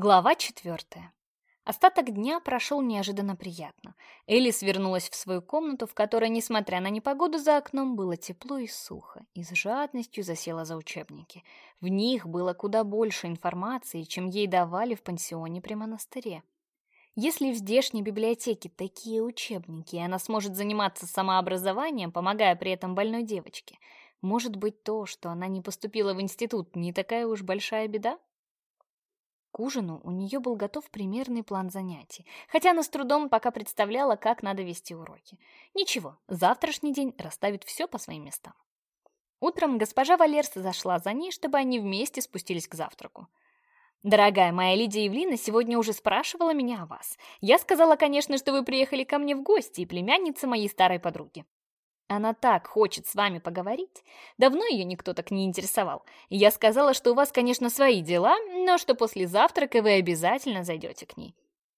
Глава четвертая. Остаток дня прошел неожиданно приятно. Элис вернулась в свою комнату, в которой, несмотря на непогоду за окном, было тепло и сухо, и с жадностью засела за учебники. В них было куда больше информации, чем ей давали в пансионе при монастыре. Если в здешней библиотеке такие учебники, и она сможет заниматься самообразованием, помогая при этом больной девочке, может быть то, что она не поступила в институт, не такая уж большая беда? К ужину у нее был готов примерный план занятий, хотя она с трудом пока представляла, как надо вести уроки. Ничего, завтрашний день расставит все по своим местам. Утром госпожа Валерс зашла за ней, чтобы они вместе спустились к завтраку. «Дорогая моя Лидия Евлина сегодня уже спрашивала меня о вас. Я сказала, конечно, что вы приехали ко мне в гости и племянница моей старой подруги. Она так хочет с вами поговорить. Давно ее никто так не интересовал. Я сказала, что у вас, конечно, свои дела, но что после завтрака вы обязательно зайдете к ней.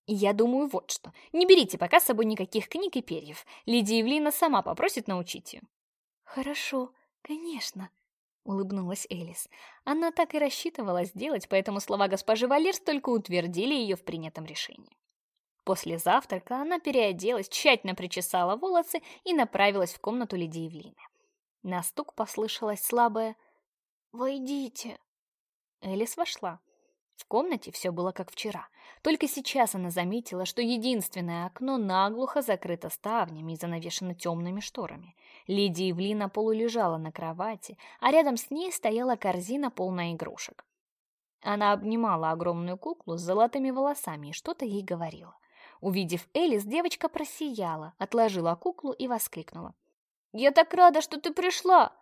я думаю вот что. Не берите пока с собой никаких книг и перьев. Лидия Евлина сама попросит научить ее. Хорошо, конечно, улыбнулась Элис. Она так и рассчитывала сделать, поэтому слова госпожи Валерс только утвердили ее в принятом решении. После завтрака она переоделась, тщательно причесала волосы и направилась в комнату Лидии Евлины. На стук послышалось слабое «Войдите». Элис вошла. В комнате все было как вчера. Только сейчас она заметила, что единственное окно наглухо закрыто ставнями и занавешено темными шторами. Лидия Евлина полулежала на кровати, а рядом с ней стояла корзина, полная игрушек. Она обнимала огромную куклу с золотыми волосами и что-то ей говорила. Увидев Элис, девочка просияла, отложила куклу и воскликнула. «Я так рада, что ты пришла!»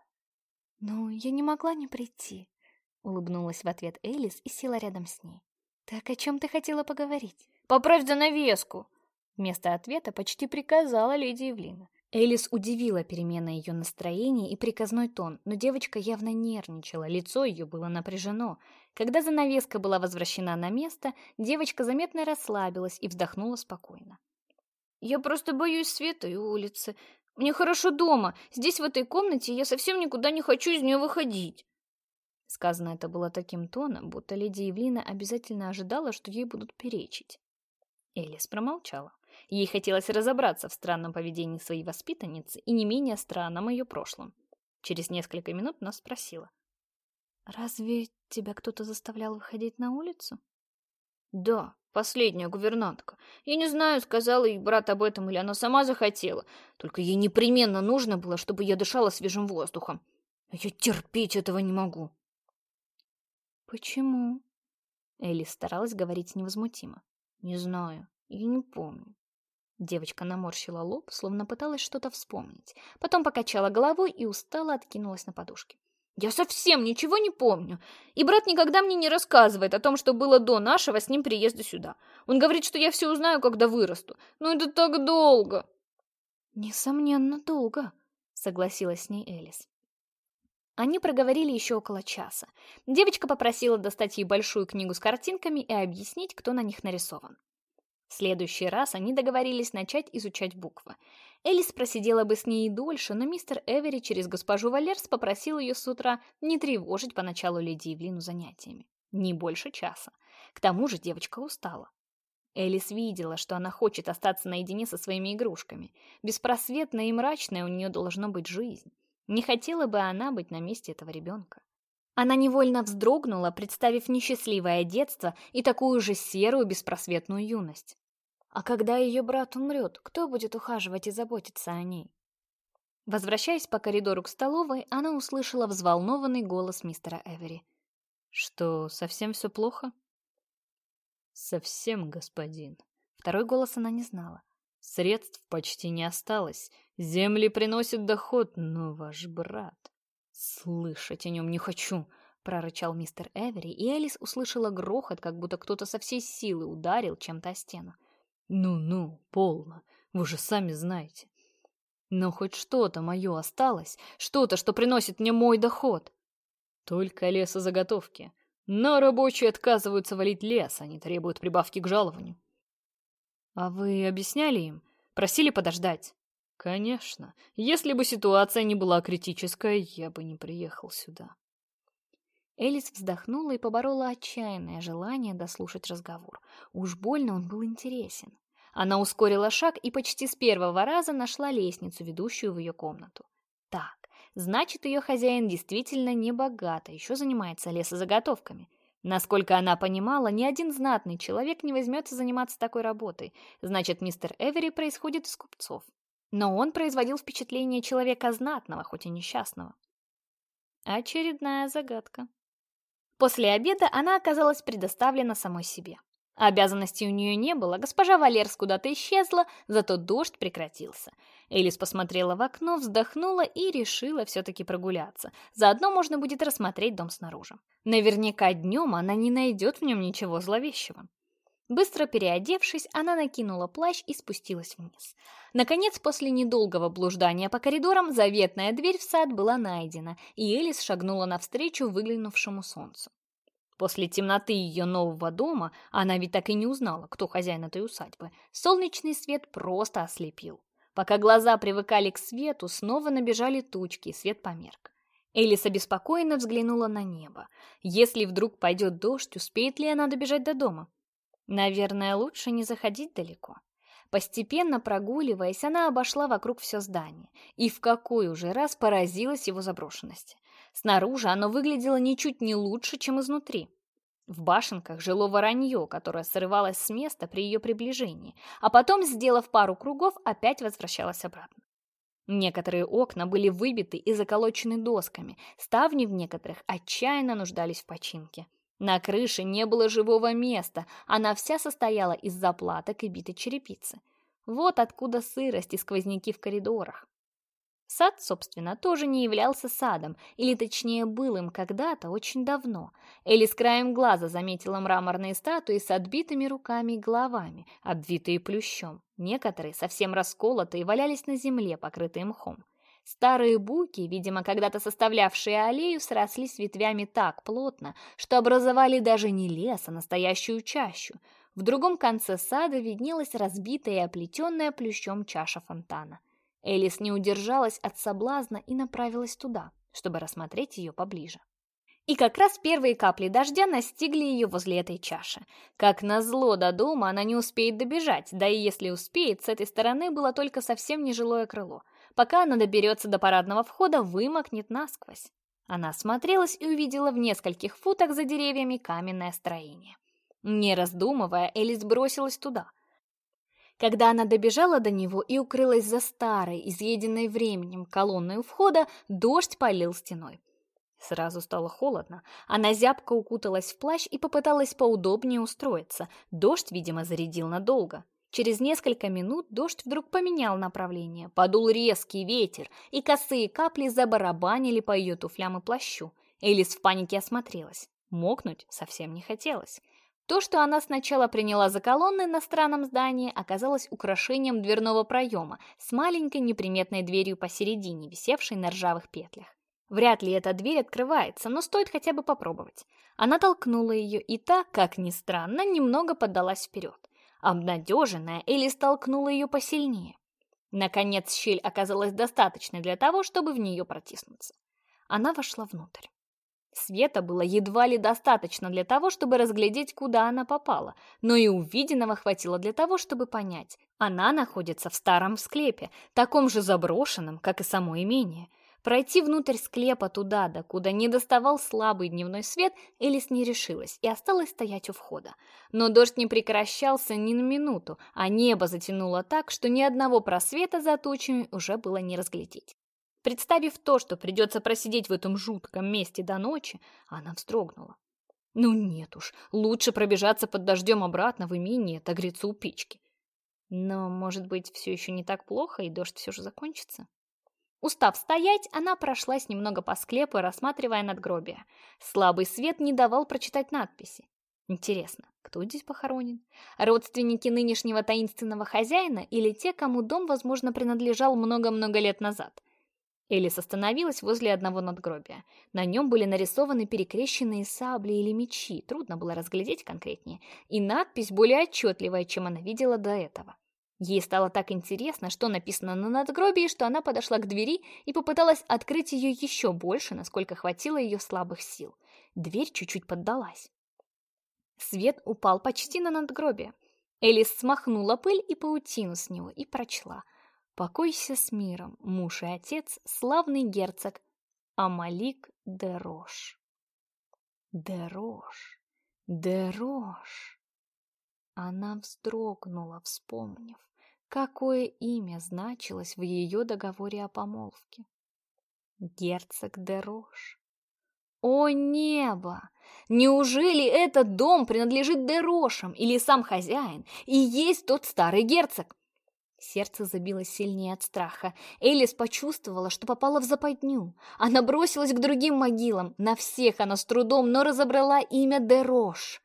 «Ну, я не могла не прийти», — улыбнулась в ответ Элис и села рядом с ней. «Так о чем ты хотела поговорить?» «Поправь занавеску!» Вместо ответа почти приказала леди Евлина. Элис удивила перемена ее настроения и приказной тон, но девочка явно нервничала, лицо ее было напряжено. Когда занавеска была возвращена на место, девочка заметно расслабилась и вздохнула спокойно. «Я просто боюсь света и улицы. Мне хорошо дома. Здесь, в этой комнате, я совсем никуда не хочу из нее выходить». Сказано это было таким тоном, будто леди Евлина обязательно ожидала, что ей будут перечить. Элис промолчала. Ей хотелось разобраться в странном поведении своей воспитанницы и не менее странном ее прошлом. Через несколько минут она спросила. «Разве тебя кто-то заставлял выходить на улицу?» «Да, последняя гувернантка. Я не знаю, сказала ей брат об этом или она сама захотела. Только ей непременно нужно было, чтобы я дышала свежим воздухом. А я терпеть этого не могу». «Почему?» Элли старалась говорить невозмутимо. «Не знаю, я не помню. Девочка наморщила лоб, словно пыталась что-то вспомнить. Потом покачала головой и устало откинулась на подушке. «Я совсем ничего не помню. И брат никогда мне не рассказывает о том, что было до нашего с ним приезда сюда. Он говорит, что я все узнаю, когда вырасту. Но это так долго!» «Несомненно, долго», — согласилась с ней Элис. Они проговорили еще около часа. Девочка попросила достать ей большую книгу с картинками и объяснить, кто на них нарисован. В следующий раз они договорились начать изучать буквы. Элис просидела бы с ней и дольше, но мистер Эвери через госпожу Валерс попросил ее с утра не тревожить поначалу леди Евлину занятиями. Не больше часа. К тому же девочка устала. Элис видела, что она хочет остаться наедине со своими игрушками. Беспросветная и мрачная у нее должно быть жизнь. Не хотела бы она быть на месте этого ребенка. Она невольно вздрогнула, представив несчастливое детство и такую же серую беспросветную юность. А когда ее брат умрет, кто будет ухаживать и заботиться о ней? Возвращаясь по коридору к столовой, она услышала взволнованный голос мистера Эвери. «Что, совсем все плохо?» «Совсем, господин». Второй голос она не знала. «Средств почти не осталось. Земли приносят доход, но ваш брат...» «Слышать о нем не хочу!» — прорычал мистер Эвери, и Элис услышала грохот, как будто кто-то со всей силы ударил чем-то о стену. «Ну-ну, полно, вы же сами знаете. Но хоть что-то мое осталось, что-то, что приносит мне мой доход. Только лесозаготовки. Но рабочие отказываются валить лес, они требуют прибавки к жалованию». «А вы объясняли им? Просили подождать?» Конечно. Если бы ситуация не была критическая, я бы не приехал сюда. Элис вздохнула и поборола отчаянное желание дослушать разговор. Уж больно он был интересен. Она ускорила шаг и почти с первого раза нашла лестницу, ведущую в ее комнату. Так, значит, ее хозяин действительно не богат, а еще занимается лесозаготовками. Насколько она понимала, ни один знатный человек не возьмется заниматься такой работой. Значит, мистер Эвери происходит из купцов. Но он производил впечатление человека знатного, хоть и несчастного. Очередная загадка. После обеда она оказалась предоставлена самой себе. Обязанностей у нее не было, госпожа Валерс куда-то исчезла, зато дождь прекратился. Элис посмотрела в окно, вздохнула и решила все-таки прогуляться. Заодно можно будет рассмотреть дом снаружи. Наверняка днем она не найдет в нем ничего зловещего. Быстро переодевшись, она накинула плащ и спустилась вниз. Наконец, после недолгого блуждания по коридорам, заветная дверь в сад была найдена, и Элис шагнула навстречу выглянувшему солнцу. После темноты ее нового дома, она ведь так и не узнала, кто хозяин этой усадьбы, солнечный свет просто ослепил. Пока глаза привыкали к свету, снова набежали тучки, и свет померк. Элис обеспокоенно взглянула на небо. Если вдруг пойдет дождь, успеет ли она добежать до дома? Наверное, лучше не заходить далеко. Постепенно прогуливаясь, она обошла вокруг все здание, и в какой уже раз поразилась его заброшенности. Снаружи оно выглядело ничуть не лучше, чем изнутри. В башенках жило воронье, которое срывалось с места при ее приближении, а потом, сделав пару кругов, опять возвращалось обратно. Некоторые окна были выбиты и заколочены досками, ставни в некоторых отчаянно нуждались в починке. На крыше не было живого места, она вся состояла из заплаток и битой черепицы. Вот откуда сырость и сквозняки в коридорах. Сад, собственно, тоже не являлся садом, или точнее был им когда-то очень давно. Элли с краем глаза заметила мраморные статуи с отбитыми руками и головами, обвитые плющом. Некоторые, совсем расколотые, валялись на земле, покрытые мхом. Старые буки, видимо, когда-то составлявшие аллею, срослись ветвями так плотно, что образовали даже не лес, а настоящую чащу. В другом конце сада виднелась разбитая и оплетенная плющом чаша фонтана. Элис не удержалась от соблазна и направилась туда, чтобы рассмотреть ее поближе. И как раз первые капли дождя настигли ее возле этой чаши. Как назло до дома она не успеет добежать, да и если успеет, с этой стороны было только совсем нежилое крыло — Пока она доберется до парадного входа, вымокнет насквозь. Она осмотрелась и увидела в нескольких футах за деревьями каменное строение. Не раздумывая, Элис бросилась туда. Когда она добежала до него и укрылась за старой, изъеденной временем колонной у входа, дождь полил стеной. Сразу стало холодно. Она зябко укуталась в плащ и попыталась поудобнее устроиться. Дождь, видимо, зарядил надолго. Через несколько минут дождь вдруг поменял направление, подул резкий ветер, и косые капли забарабанили по ее туфлям и плащу. Элис в панике осмотрелась. Мокнуть совсем не хотелось. То, что она сначала приняла за колонны на странном здании, оказалось украшением дверного проема с маленькой неприметной дверью посередине, висевшей на ржавых петлях. Вряд ли эта дверь открывается, но стоит хотя бы попробовать. Она толкнула ее, и та, как ни странно, немного поддалась вперед. Обнадеженная, Элли столкнула ее посильнее. Наконец щель оказалась достаточной для того, чтобы в нее протиснуться. Она вошла внутрь. Света было едва ли достаточно для того, чтобы разглядеть, куда она попала, но и увиденного хватило для того, чтобы понять. Она находится в старом склепе, таком же заброшенном, как и само имение. Пройти внутрь склепа туда, до куда не доставал слабый дневной свет, Элис не решилась и осталась стоять у входа. Но дождь не прекращался ни на минуту, а небо затянуло так, что ни одного просвета за тучами уже было не разглядеть. Представив то, что придется просидеть в этом жутком месте до ночи, она вздрогнула. Ну нет уж, лучше пробежаться под дождем обратно в имение, отогреться у печки. Но, может быть, все еще не так плохо, и дождь все же закончится? Устав стоять, она прошлась немного по склепу, рассматривая надгробие. Слабый свет не давал прочитать надписи. Интересно, кто здесь похоронен? Родственники нынешнего таинственного хозяина или те, кому дом, возможно, принадлежал много-много лет назад? Элис остановилась возле одного надгробия. На нем были нарисованы перекрещенные сабли или мечи, трудно было разглядеть конкретнее, и надпись более отчетливая, чем она видела до этого. Ей стало так интересно, что написано на надгробии, что она подошла к двери и попыталась открыть ее еще больше, насколько хватило ее слабых сил. Дверь чуть-чуть поддалась. Свет упал почти на надгробие. Элис смахнула пыль и паутину с него и прочла. «Покойся с миром, муж и отец, славный герцог Амалик де Рош». «Де Рош, де Рош». Она вздрогнула, вспомнив, какое имя значилось в ее договоре о помолвке. Герцог де Рош. О небо! Неужели этот дом принадлежит Дерошам или сам хозяин и есть тот старый герцог? Сердце забилось сильнее от страха. Элис почувствовала, что попала в западню. Она бросилась к другим могилам. На всех она с трудом, но разобрала имя Дерош.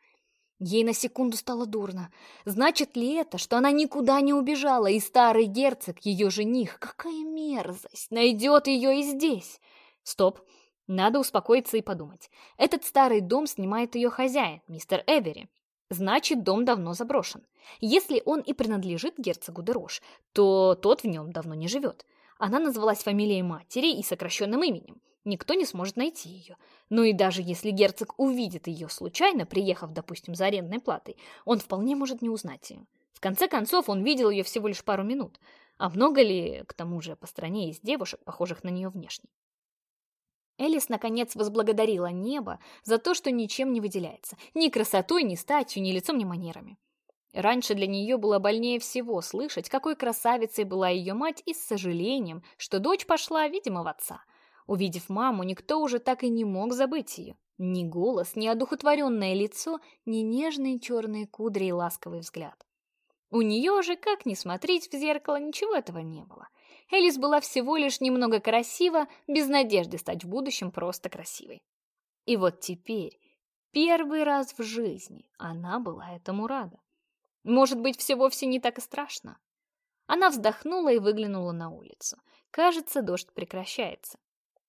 Ей на секунду стало дурно. Значит ли это, что она никуда не убежала, и старый герцог, ее жених, какая мерзость, найдет ее и здесь? Стоп, надо успокоиться и подумать. Этот старый дом снимает ее хозяин, мистер Эвери. Значит, дом давно заброшен. Если он и принадлежит герцогу Дерош, то тот в нем давно не живет. Она назвалась фамилией матери и сокращенным именем. Никто не сможет найти ее. Ну и даже если герцог увидит ее случайно, приехав, допустим, за арендной платой, он вполне может не узнать ее. В конце концов, он видел ее всего лишь пару минут. А много ли, к тому же, по стране есть девушек, похожих на нее внешне? Элис, наконец, возблагодарила небо за то, что ничем не выделяется. Ни красотой, ни статью, ни лицом, ни манерами. Раньше для нее было больнее всего слышать, какой красавицей была ее мать, и с сожалением, что дочь пошла, видимо, в отца. Увидев маму, никто уже так и не мог забыть ее. Ни голос, ни одухотворенное лицо, ни нежные черные кудри и ласковый взгляд. У нее же, как ни смотреть в зеркало, ничего этого не было. Элис была всего лишь немного красива, без надежды стать в будущем просто красивой. И вот теперь, первый раз в жизни, она была этому рада. Может быть, все вовсе не так и страшно. Она вздохнула и выглянула на улицу. Кажется, дождь прекращается.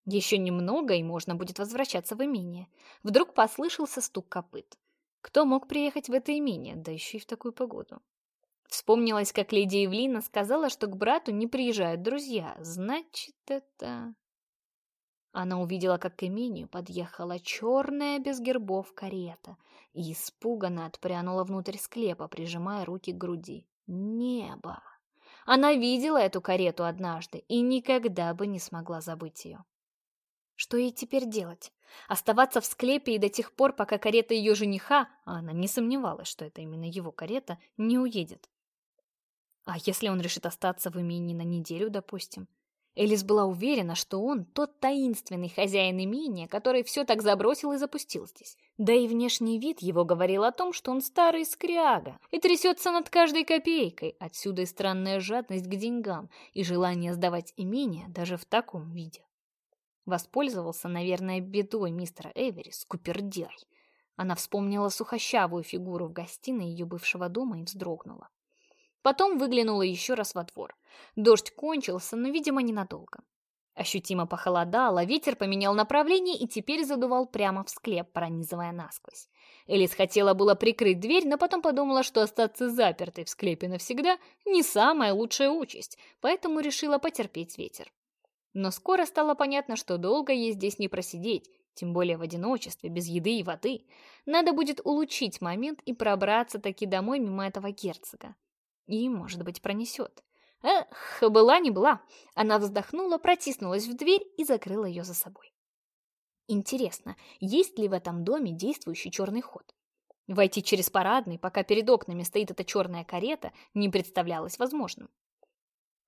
Еще немного, и можно будет возвращаться в имение. Вдруг послышался стук копыт. Кто мог приехать в это имение, да еще и в такую погоду? Вспомнилось, как леди Евлина сказала, что к брату не приезжают друзья. Значит, это... Она увидела, как к имению подъехала черная без гербов карета и испуганно отпрянула внутрь склепа, прижимая руки к груди. Небо! Она видела эту карету однажды и никогда бы не смогла забыть ее. Что ей теперь делать? Оставаться в склепе и до тех пор, пока карета ее жениха, а она не сомневалась, что это именно его карета, не уедет. А если он решит остаться в имении на неделю, допустим? Элис была уверена, что он тот таинственный хозяин имения, который все так забросил и запустил здесь. Да и внешний вид его говорил о том, что он старый скряга и трясется над каждой копейкой. Отсюда и странная жадность к деньгам и желание сдавать имение даже в таком виде. Воспользовался, наверное, бедой мистера Эвери, скупердяй. Она вспомнила сухощавую фигуру в гостиной ее бывшего дома и вздрогнула. Потом выглянула еще раз во двор. Дождь кончился, но, видимо, ненадолго. Ощутимо похолодало, ветер поменял направление и теперь задувал прямо в склеп, пронизывая насквозь. Элис хотела было прикрыть дверь, но потом подумала, что остаться запертой в склепе навсегда не самая лучшая участь, поэтому решила потерпеть ветер. Но скоро стало понятно, что долго ей здесь не просидеть, тем более в одиночестве, без еды и воды. Надо будет улучшить момент и пробраться таки домой мимо этого герцога. И, может быть, пронесет. Эх, была не была. Она вздохнула, протиснулась в дверь и закрыла ее за собой. Интересно, есть ли в этом доме действующий черный ход? Войти через парадный, пока перед окнами стоит эта черная карета, не представлялось возможным.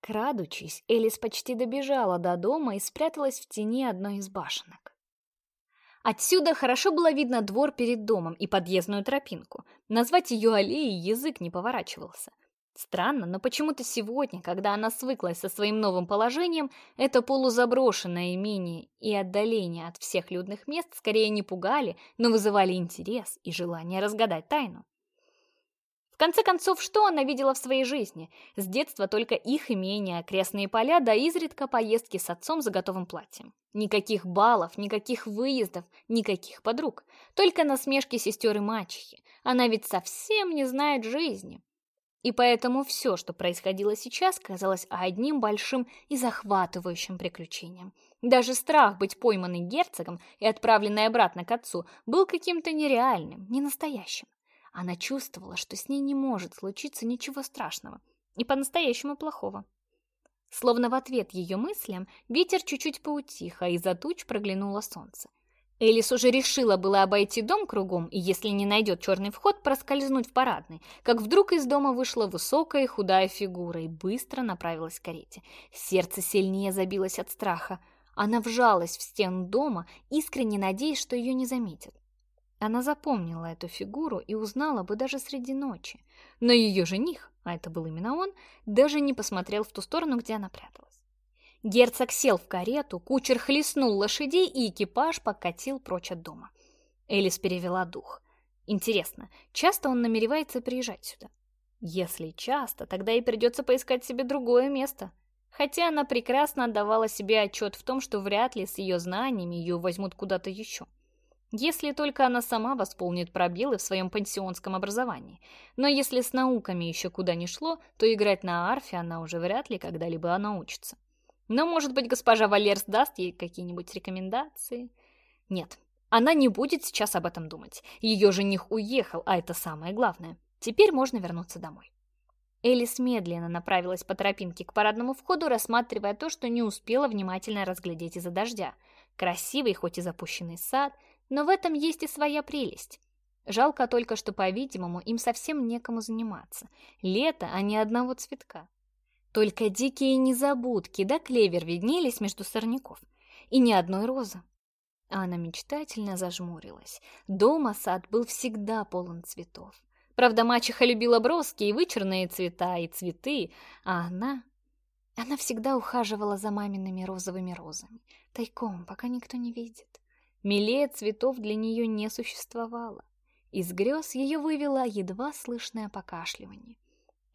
Крадучись, Элис почти добежала до дома и спряталась в тени одной из башенок. Отсюда хорошо было видно двор перед домом и подъездную тропинку. Назвать ее аллеей язык не поворачивался. Странно, но почему-то сегодня, когда она свыклась со своим новым положением, это полузаброшенное имение и отдаление от всех людных мест скорее не пугали, но вызывали интерес и желание разгадать тайну. Конце концов, что она видела в своей жизни? С детства только их имение, окрестные поля, да изредка поездки с отцом за готовым платьем. Никаких балов, никаких выездов, никаких подруг. Только насмешки сестер и мачехи. Она ведь совсем не знает жизни. И поэтому все, что происходило сейчас, казалось одним большим и захватывающим приключением. Даже страх быть пойманной герцогом и отправленной обратно к отцу был каким-то нереальным, ненастоящим. Она чувствовала, что с ней не может случиться ничего страшного и по-настоящему плохого. Словно в ответ ее мыслям ветер чуть-чуть поутих, а из-за туч проглянуло солнце. Элис уже решила было обойти дом кругом и, если не найдет черный вход, проскользнуть в парадный, как вдруг из дома вышла высокая и худая фигура и быстро направилась к карете. Сердце сильнее забилось от страха. Она вжалась в стену дома, искренне надеясь, что ее не заметят. Она запомнила эту фигуру и узнала бы даже среди ночи. Но ее жених, а это был именно он, даже не посмотрел в ту сторону, где она пряталась. Герцог сел в карету, кучер хлестнул лошадей, и экипаж покатил прочь от дома. Элис перевела дух. Интересно, часто он намеревается приезжать сюда? Если часто, тогда и придется поискать себе другое место. Хотя она прекрасно отдавала себе отчет в том, что вряд ли с ее знаниями ее возьмут куда-то еще. Если только она сама восполнит пробелы в своем пансионском образовании. Но если с науками еще куда ни шло, то играть на арфе она уже вряд ли когда-либо научится. Но, может быть, госпожа Валерс даст ей какие-нибудь рекомендации? Нет, она не будет сейчас об этом думать. Ее жених уехал, а это самое главное. Теперь можно вернуться домой. Элис медленно направилась по тропинке к парадному входу, рассматривая то, что не успела внимательно разглядеть из-за дождя. Красивый, хоть и запущенный сад, но в этом есть и своя прелесть. Жалко только, что, по-видимому, им совсем некому заниматься. Лето, а не одного цветка. Только дикие незабудки да клевер виднелись между сорняков. И ни одной розы. Она мечтательно зажмурилась. Дома сад был всегда полон цветов. Правда, мачеха любила броские и вычурные цвета и цветы, а она... Она всегда ухаживала за мамиными розовыми розами, тайком, пока никто не видит. Милее цветов для нее не существовало. Из грез ее вывело едва слышное покашливание.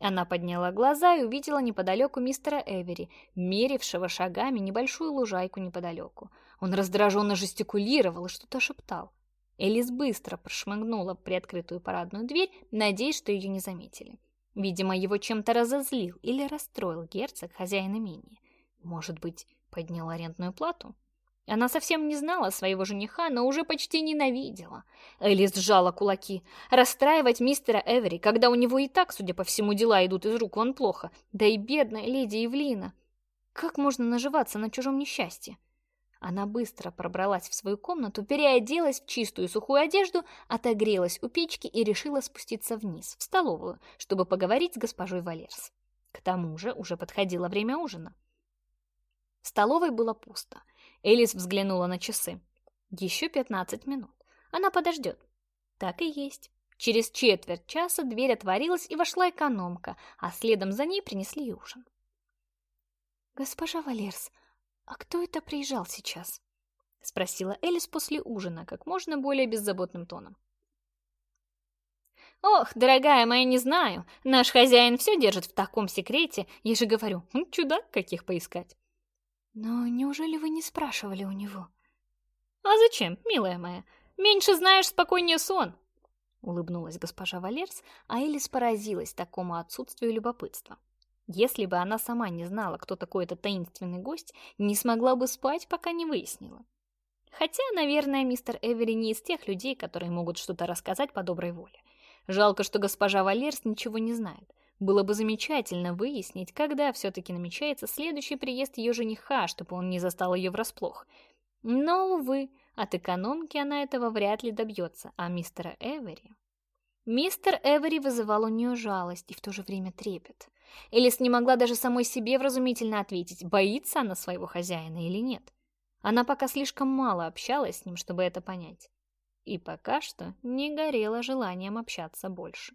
Она подняла глаза и увидела неподалеку мистера Эвери, мерившего шагами небольшую лужайку неподалеку. Он раздраженно жестикулировал и что-то шептал. Элис быстро прошмыгнула приоткрытую парадную дверь, надеясь, что ее не заметили. Видимо, его чем-то разозлил или расстроил герцог, хозяин имения. Может быть, поднял арендную плату? Она совсем не знала своего жениха, но уже почти ненавидела. Элис сжала кулаки. Расстраивать мистера Эвери, когда у него и так, судя по всему, дела идут из рук вон плохо. Да и бедная леди Евлина. Как можно наживаться на чужом несчастье? Она быстро пробралась в свою комнату, переоделась в чистую сухую одежду, отогрелась у печки и решила спуститься вниз, в столовую, чтобы поговорить с госпожой Валерс. К тому же уже подходило время ужина. В столовой было пусто. Элис взглянула на часы. Еще пятнадцать минут. Она подождет. Так и есть. Через четверть часа дверь отворилась, и вошла экономка, а следом за ней принесли ужин. «Госпожа Валерс, а кто это приезжал сейчас?» — спросила Элис после ужина, как можно более беззаботным тоном. «Ох, дорогая моя, не знаю. Наш хозяин все держит в таком секрете. Я же говорю, чудак каких поискать». Но неужели вы не спрашивали у него? А зачем, милая моя? Меньше знаешь, спокойнее сон. Улыбнулась госпожа Валерс, а Элис поразилась такому отсутствию любопытства. Если бы она сама не знала, кто такой этот таинственный гость, не смогла бы спать, пока не выяснила. Хотя, наверное, мистер Эвери не из тех людей, которые могут что-то рассказать по доброй воле. Жалко, что госпожа Валерс ничего не знает. Было бы замечательно выяснить, когда все-таки намечается следующий приезд ее жениха, чтобы он не застал ее врасплох. Но, увы, от экономки она этого вряд ли добьется, а мистера Эвери... Мистер Эвери вызывал у нее жалость и в то же время трепет. Элис не могла даже самой себе вразумительно ответить, боится она своего хозяина или нет. Она пока слишком мало общалась с ним, чтобы это понять. И пока что не горела желанием общаться больше.